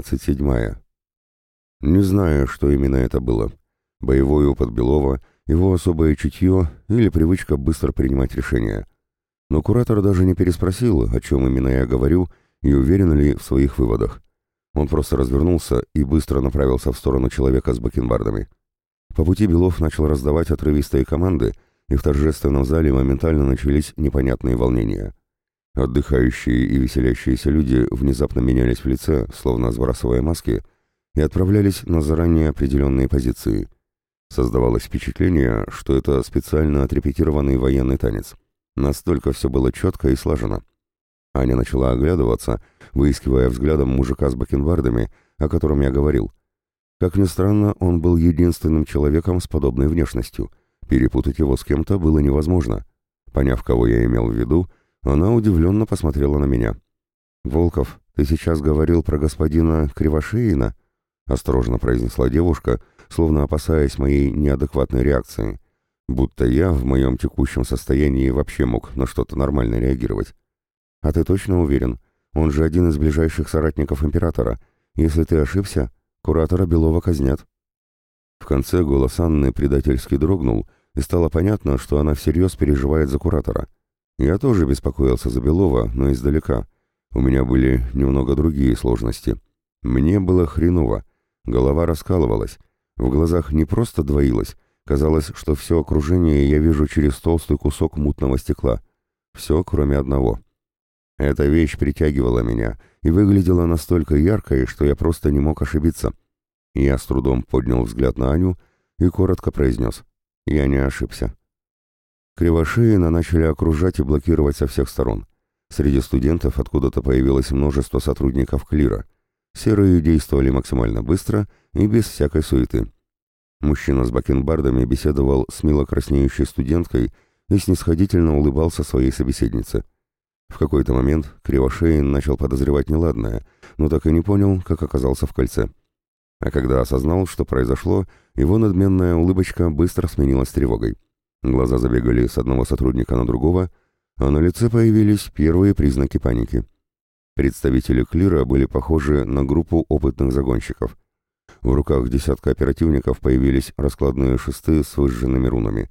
27. Не знаю, что именно это было. Боевой опыт Белова, его особое чутье или привычка быстро принимать решения. Но куратор даже не переспросил, о чем именно я говорю и уверен ли в своих выводах. Он просто развернулся и быстро направился в сторону человека с бакенбардами. По пути Белов начал раздавать отрывистые команды, и в торжественном зале моментально начались непонятные волнения. Отдыхающие и веселящиеся люди внезапно менялись в лице, словно сбрасывая маски, и отправлялись на заранее определенные позиции. Создавалось впечатление, что это специально отрепетированный военный танец. Настолько все было четко и слажено. Аня начала оглядываться, выискивая взглядом мужика с бакенбардами, о котором я говорил. Как ни странно, он был единственным человеком с подобной внешностью. Перепутать его с кем-то было невозможно. Поняв, кого я имел в виду, она удивленно посмотрела на меня. «Волков, ты сейчас говорил про господина Кривошеина?» — осторожно произнесла девушка, словно опасаясь моей неадекватной реакции. Будто я в моем текущем состоянии вообще мог на что-то нормально реагировать. «А ты точно уверен? Он же один из ближайших соратников императора. Если ты ошибся, куратора Белова казнят». В конце голос Анны предательски дрогнул, и стало понятно, что она всерьез переживает за куратора. Я тоже беспокоился за Белова, но издалека. У меня были немного другие сложности. Мне было хреново. Голова раскалывалась. В глазах не просто двоилось. Казалось, что все окружение я вижу через толстый кусок мутного стекла. Все, кроме одного — эта вещь притягивала меня и выглядела настолько яркой, что я просто не мог ошибиться. Я с трудом поднял взгляд на Аню и коротко произнес «Я не ошибся». Кривошеина начали окружать и блокировать со всех сторон. Среди студентов откуда-то появилось множество сотрудников Клира. Серые действовали максимально быстро и без всякой суеты. Мужчина с бакенбардами беседовал с мило краснеющей студенткой и снисходительно улыбался своей собеседнице – в какой-то момент Кривошеин начал подозревать неладное, но так и не понял, как оказался в кольце. А когда осознал, что произошло, его надменная улыбочка быстро сменилась тревогой. Глаза забегали с одного сотрудника на другого, а на лице появились первые признаки паники. Представители Клира были похожи на группу опытных загонщиков. В руках десятка оперативников появились раскладные шесты с выжженными рунами.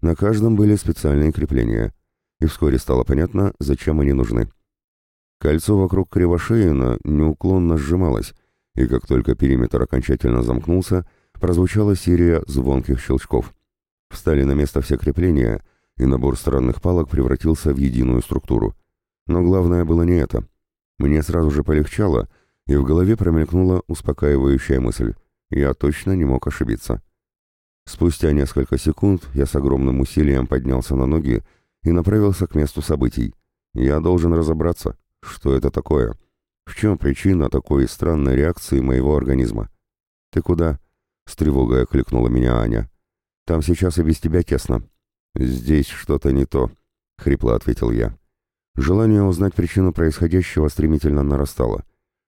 На каждом были специальные крепления — и вскоре стало понятно, зачем они нужны. Кольцо вокруг Кривошеина неуклонно сжималось, и как только периметр окончательно замкнулся, прозвучала серия звонких щелчков. Встали на место все крепления, и набор странных палок превратился в единую структуру. Но главное было не это. Мне сразу же полегчало, и в голове промелькнула успокаивающая мысль. Я точно не мог ошибиться. Спустя несколько секунд я с огромным усилием поднялся на ноги и направился к месту событий. Я должен разобраться, что это такое, в чем причина такой странной реакции моего организма. «Ты куда?» — с тревогой окликнула меня Аня. «Там сейчас и без тебя тесно». «Здесь что-то не то», — хрипло ответил я. Желание узнать причину происходящего стремительно нарастало.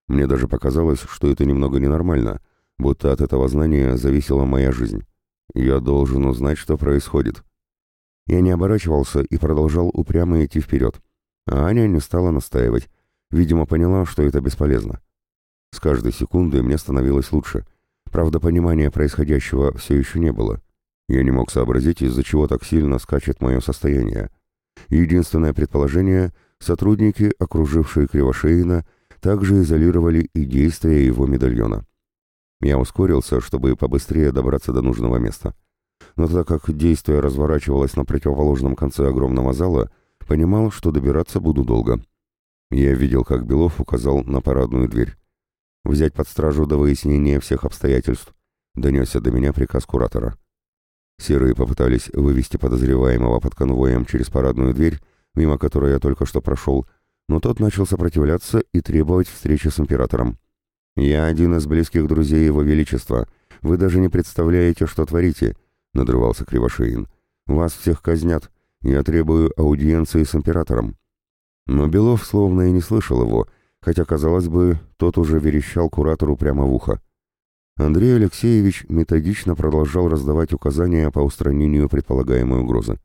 Мне даже показалось, что это немного ненормально, будто от этого знания зависела моя жизнь. Я должен узнать, что происходит. Я не оборачивался и продолжал упрямо идти вперед. А Аня не стала настаивать. Видимо, поняла, что это бесполезно. С каждой секундой мне становилось лучше. Правда, понимания происходящего все еще не было. Я не мог сообразить, из-за чего так сильно скачет мое состояние. Единственное предположение — сотрудники, окружившие Кривошеина, также изолировали и действия его медальона. Я ускорился, чтобы побыстрее добраться до нужного места но так как действие разворачивалось на противоположном конце огромного зала, понимал, что добираться буду долго. Я видел, как Белов указал на парадную дверь. «Взять под стражу до выяснения всех обстоятельств», — донесся до меня приказ куратора. Серые попытались вывести подозреваемого под конвоем через парадную дверь, мимо которой я только что прошел, но тот начал сопротивляться и требовать встречи с императором. «Я один из близких друзей его величества. Вы даже не представляете, что творите. — надрывался Кривошеин. «Вас всех казнят. Я требую аудиенции с императором». Но Белов словно и не слышал его, хотя, казалось бы, тот уже верещал куратору прямо в ухо. Андрей Алексеевич методично продолжал раздавать указания по устранению предполагаемой угрозы.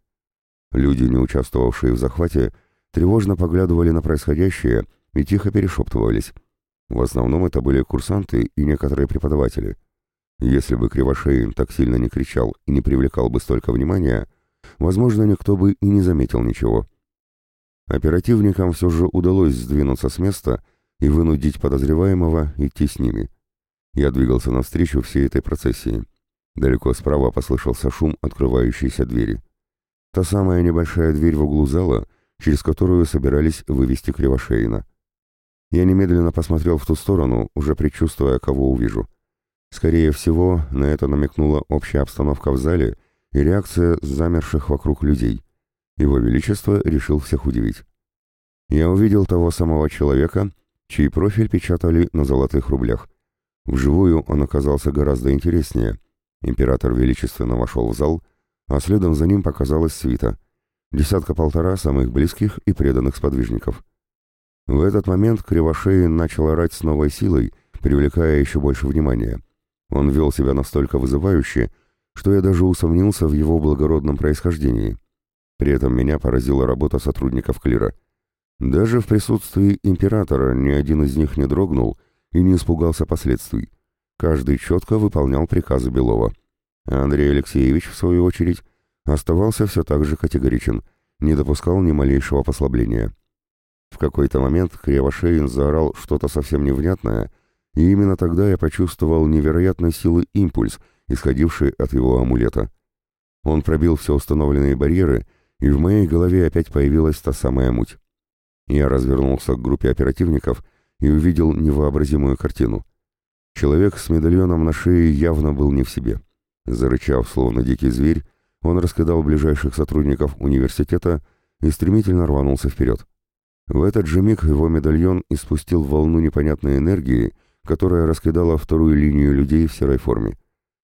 Люди, не участвовавшие в захвате, тревожно поглядывали на происходящее и тихо перешептывались. В основном это были курсанты и некоторые преподаватели. Если бы Кривошеин так сильно не кричал и не привлекал бы столько внимания, возможно, никто бы и не заметил ничего. Оперативникам все же удалось сдвинуться с места и вынудить подозреваемого идти с ними. Я двигался навстречу всей этой процессии. Далеко справа послышался шум открывающейся двери. Та самая небольшая дверь в углу зала, через которую собирались вывести Кривошеина. Я немедленно посмотрел в ту сторону, уже предчувствуя, кого увижу. Скорее всего, на это намекнула общая обстановка в зале и реакция замерших вокруг людей. Его Величество решил всех удивить. Я увидел того самого человека, чей профиль печатали на золотых рублях. Вживую он оказался гораздо интереснее. Император величественно вошел в зал, а следом за ним показалась свита. Десятка-полтора самых близких и преданных сподвижников. В этот момент Кривошеин начал орать с новой силой, привлекая еще больше внимания. Он вел себя настолько вызывающе, что я даже усомнился в его благородном происхождении. При этом меня поразила работа сотрудников Клира. Даже в присутствии императора ни один из них не дрогнул и не испугался последствий. Каждый четко выполнял приказы Белова. Андрей Алексеевич, в свою очередь, оставался все так же категоричен, не допускал ни малейшего послабления. В какой-то момент Кривошеин заорал что-то совсем невнятное, и именно тогда я почувствовал невероятной силы импульс, исходивший от его амулета. Он пробил все установленные барьеры, и в моей голове опять появилась та самая муть. Я развернулся к группе оперативников и увидел невообразимую картину. Человек с медальоном на шее явно был не в себе. Зарычав, словно дикий зверь, он раскидал ближайших сотрудников университета и стремительно рванулся вперед. В этот же миг его медальон испустил волну непонятной энергии, которая раскидала вторую линию людей в серой форме.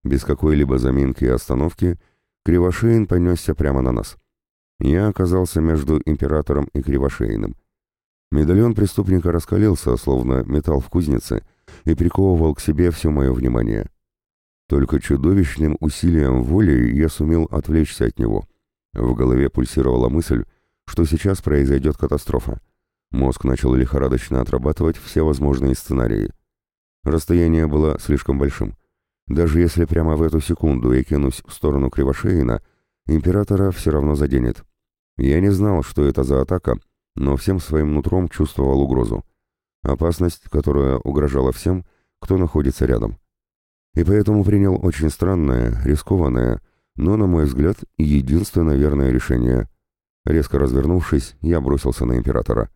Без какой-либо заминки и остановки Кривошеин понесся прямо на нас. Я оказался между императором и Кривошеиным. Медальон преступника раскалился, словно металл в кузнице, и приковывал к себе все мое внимание. Только чудовищным усилием воли я сумел отвлечься от него. В голове пульсировала мысль, что сейчас произойдет катастрофа. Мозг начал лихорадочно отрабатывать все возможные сценарии. Расстояние было слишком большим. Даже если прямо в эту секунду я кинусь в сторону Кривошеина, императора все равно заденет. Я не знал, что это за атака, но всем своим нутром чувствовал угрозу. Опасность, которая угрожала всем, кто находится рядом. И поэтому принял очень странное, рискованное, но, на мой взгляд, единственное верное решение. Резко развернувшись, я бросился на императора.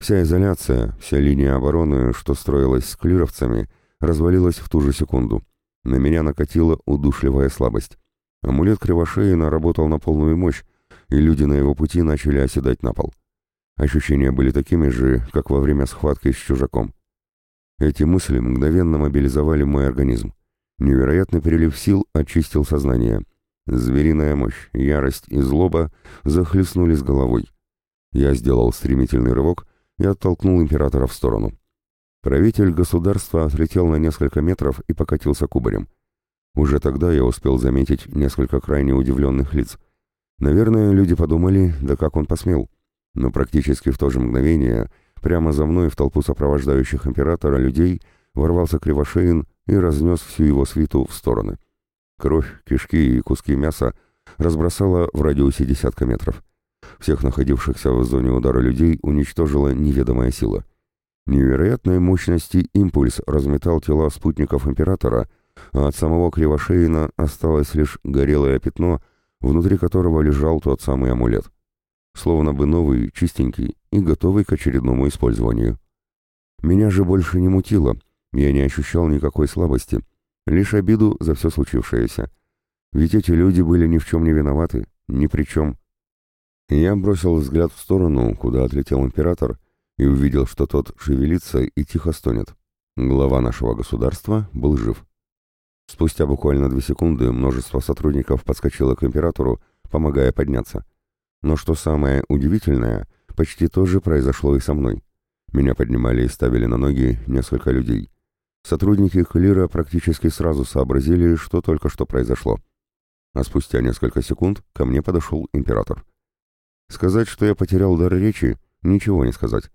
Вся изоляция, вся линия обороны, что строилась с клировцами, развалилась в ту же секунду. На меня накатила удушливая слабость. Амулет Кривошеина работал на полную мощь, и люди на его пути начали оседать на пол. Ощущения были такими же, как во время схватки с чужаком. Эти мысли мгновенно мобилизовали мой организм. Невероятный перелив сил очистил сознание. Звериная мощь, ярость и злоба захлестнули с головой. Я сделал стремительный рывок и оттолкнул императора в сторону. Правитель государства отлетел на несколько метров и покатился кубарем. Уже тогда я успел заметить несколько крайне удивленных лиц. Наверное, люди подумали, да как он посмел. Но практически в то же мгновение, прямо за мной в толпу сопровождающих императора людей, ворвался Кривошеин и разнес всю его свиту в стороны. Кровь, кишки и куски мяса разбросала в радиусе десятка метров. Всех находившихся в зоне удара людей уничтожила неведомая сила. Невероятной мощности импульс разметал тела спутников Императора, а от самого Кривошеина осталось лишь горелое пятно, внутри которого лежал тот самый амулет. Словно бы новый, чистенький и готовый к очередному использованию. Меня же больше не мутило, я не ощущал никакой слабости, лишь обиду за все случившееся. Ведь эти люди были ни в чем не виноваты, ни при чем. Я бросил взгляд в сторону, куда отлетел император, и увидел, что тот шевелится и тихо стонет. Глава нашего государства был жив. Спустя буквально две секунды множество сотрудников подскочило к императору, помогая подняться. Но что самое удивительное, почти то же произошло и со мной. Меня поднимали и ставили на ноги несколько людей. Сотрудники Клира практически сразу сообразили, что только что произошло. А спустя несколько секунд ко мне подошел император. Сказать, что я потерял дар речи, ничего не сказать.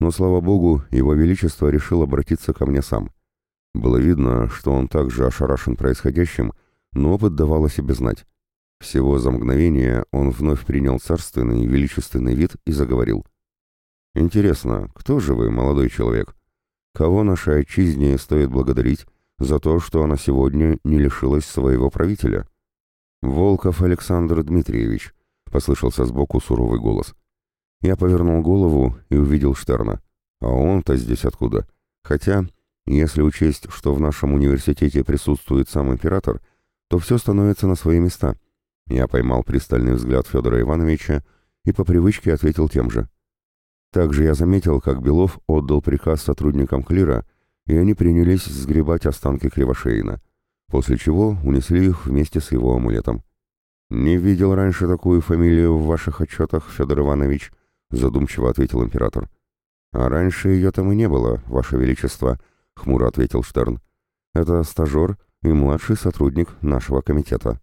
Но, слава богу, его величество решил обратиться ко мне сам. Было видно, что он также ошарашен происходящим, но опыт давал о себе знать. Всего за мгновение он вновь принял царственный и величественный вид и заговорил. «Интересно, кто же вы, молодой человек? Кого нашей отчизне стоит благодарить за то, что она сегодня не лишилась своего правителя?» «Волков Александр Дмитриевич», — послышался сбоку суровый голос. Я повернул голову и увидел Штерна. А он-то здесь откуда? Хотя, если учесть, что в нашем университете присутствует сам император, то все становится на свои места. Я поймал пристальный взгляд Федора Ивановича и по привычке ответил тем же. Также я заметил, как Белов отдал приказ сотрудникам Клира, и они принялись сгребать останки Кривошеина, после чего унесли их вместе с его амулетом. «Не видел раньше такую фамилию в ваших отчетах, Федор Иванович», — задумчиво ответил император. «А раньше ее там и не было, ваше величество», — хмуро ответил Штерн. «Это стажер и младший сотрудник нашего комитета».